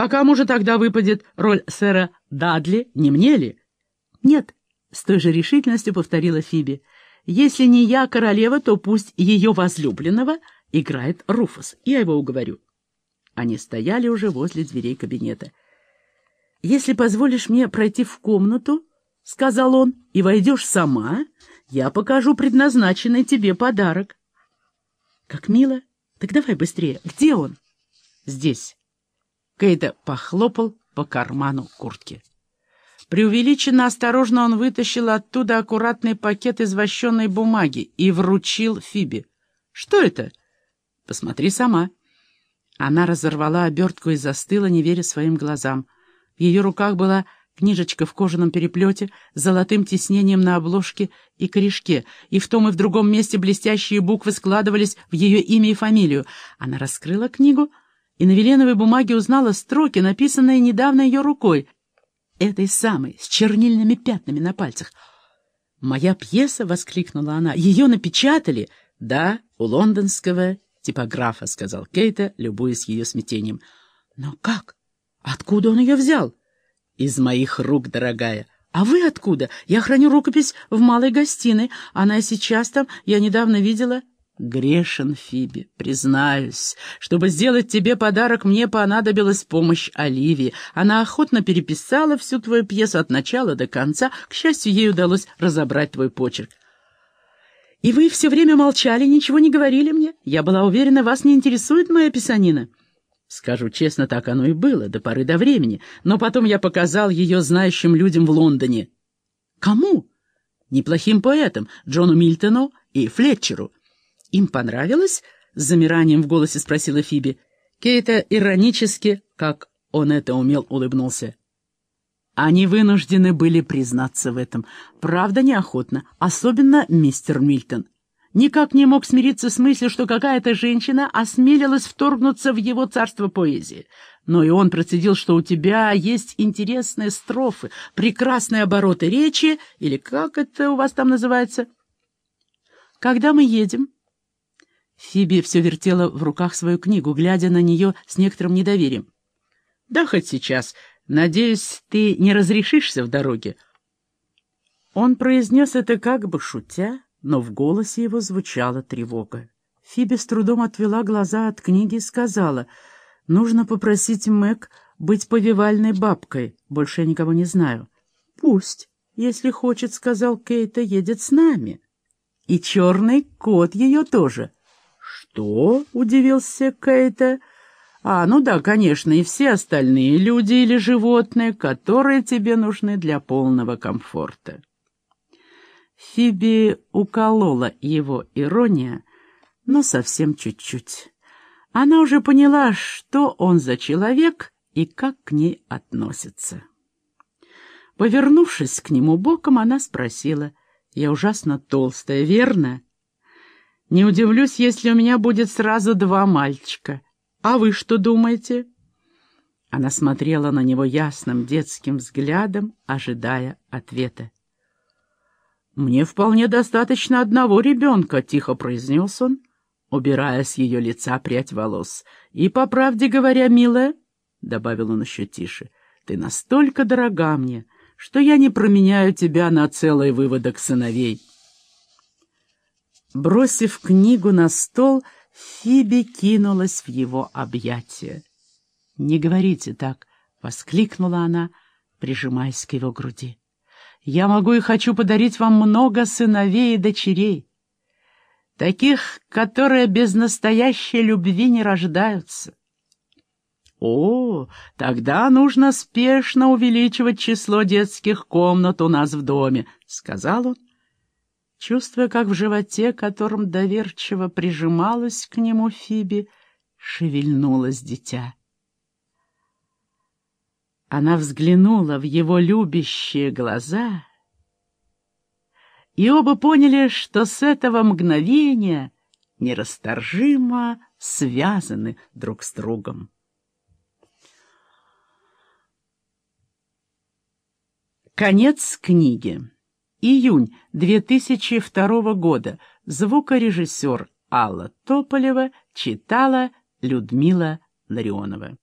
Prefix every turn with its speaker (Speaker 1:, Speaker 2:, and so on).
Speaker 1: А кому же тогда выпадет роль сэра Дадли, не мне ли?
Speaker 2: Нет, с той же решительностью повторила Фиби. Если не я королева, то пусть ее возлюбленного играет Руфус. Я его уговорю. Они стояли уже возле дверей кабинета. «Если позволишь мне пройти в комнату, — сказал он, — и войдешь сама, я покажу предназначенный тебе подарок». «Как мило. Так давай быстрее. Где он?»
Speaker 1: «Здесь». Кейта похлопал по карману куртки. Преувеличенно осторожно он вытащил оттуда аккуратный пакет из бумаги и вручил Фиби. «Что это?» «Посмотри сама». Она разорвала обертку и застыла, не веря своим глазам. В ее руках была книжечка в кожаном переплете с золотым тиснением на обложке и корешке, и в том и в другом месте блестящие буквы складывались в ее имя и фамилию. Она раскрыла книгу и на веленовой бумаге узнала строки, написанные недавно ее рукой — этой самой, с чернильными пятнами на пальцах. «Моя пьеса!» — воскликнула она. «Ее напечатали?» «Да, у лондонского типографа», — сказал Кейта, любуясь ее смятением. «Но как? Откуда он ее взял?» «Из моих рук, дорогая». «А вы откуда? Я храню рукопись в малой гостиной. Она сейчас там. Я недавно видела...» Грешен, Фиби, признаюсь. Чтобы сделать тебе подарок, мне понадобилась помощь Оливии. Она охотно переписала всю твою пьесу от начала до конца. К счастью, ей удалось разобрать твой почерк. И вы все время молчали, ничего не говорили мне? Я была уверена, вас не интересует моя писанина. Скажу честно, так оно и было, до поры до времени. Но потом я показал ее знающим людям в Лондоне. Кому? Неплохим поэтам, Джону Мильтону и Флетчеру. «Им понравилось?» — с замиранием в голосе спросила Фиби. Кейта иронически, как он это умел, улыбнулся. Они вынуждены были признаться в этом. Правда, неохотно. Особенно мистер Мильтон. Никак не мог смириться с мыслью, что какая-то женщина осмелилась вторгнуться в его царство поэзии. Но и он процедил, что у тебя есть интересные строфы, прекрасные обороты речи, или как это у вас там называется? «Когда мы едем?» Фиби все вертела в руках свою книгу, глядя на нее с некоторым недоверием. «Да хоть сейчас. Надеюсь, ты не разрешишься в дороге?» Он произнес это как бы шутя, но в голосе его звучала тревога. Фиби с трудом отвела глаза от книги и сказала, «Нужно попросить Мэг быть повивальной бабкой. Больше я никого не знаю». «Пусть, если хочет, — сказал Кейта, — едет с нами. И черный кот ее тоже». «Что?» — удивился Кейта. «А, ну да, конечно, и все остальные люди или животные, которые тебе нужны для полного комфорта». Фиби уколола его ирония, но совсем чуть-чуть. Она уже поняла, что он за человек и как к ней относится. Повернувшись к нему боком, она спросила, «Я ужасно толстая, верно?» Не удивлюсь, если у меня будет сразу два мальчика. А вы что думаете?» Она смотрела на него ясным детским взглядом, ожидая ответа. «Мне вполне достаточно одного ребенка», — тихо произнес он, убирая с ее лица прядь волос. «И, по правде говоря, милая», — добавил он еще тише, — «ты настолько дорога мне, что я не променяю тебя на целый выводок сыновей». Бросив книгу на стол, Фиби кинулась в его объятия. «Не говорите так!» — воскликнула она, прижимаясь к его груди. «Я могу и хочу подарить вам много сыновей и дочерей, таких, которые без настоящей любви не рождаются. О, тогда нужно спешно увеличивать число детских комнат у нас в доме», — сказал он чувствуя, как в животе, которым доверчиво прижималась к нему Фиби, шевельнулось дитя. Она взглянула в его любящие глаза, и оба поняли, что с этого мгновения нерасторжимо связаны друг с другом. Конец книги. Июнь 2002 года. Звукорежиссер Алла Тополева читала Людмила Ларионова.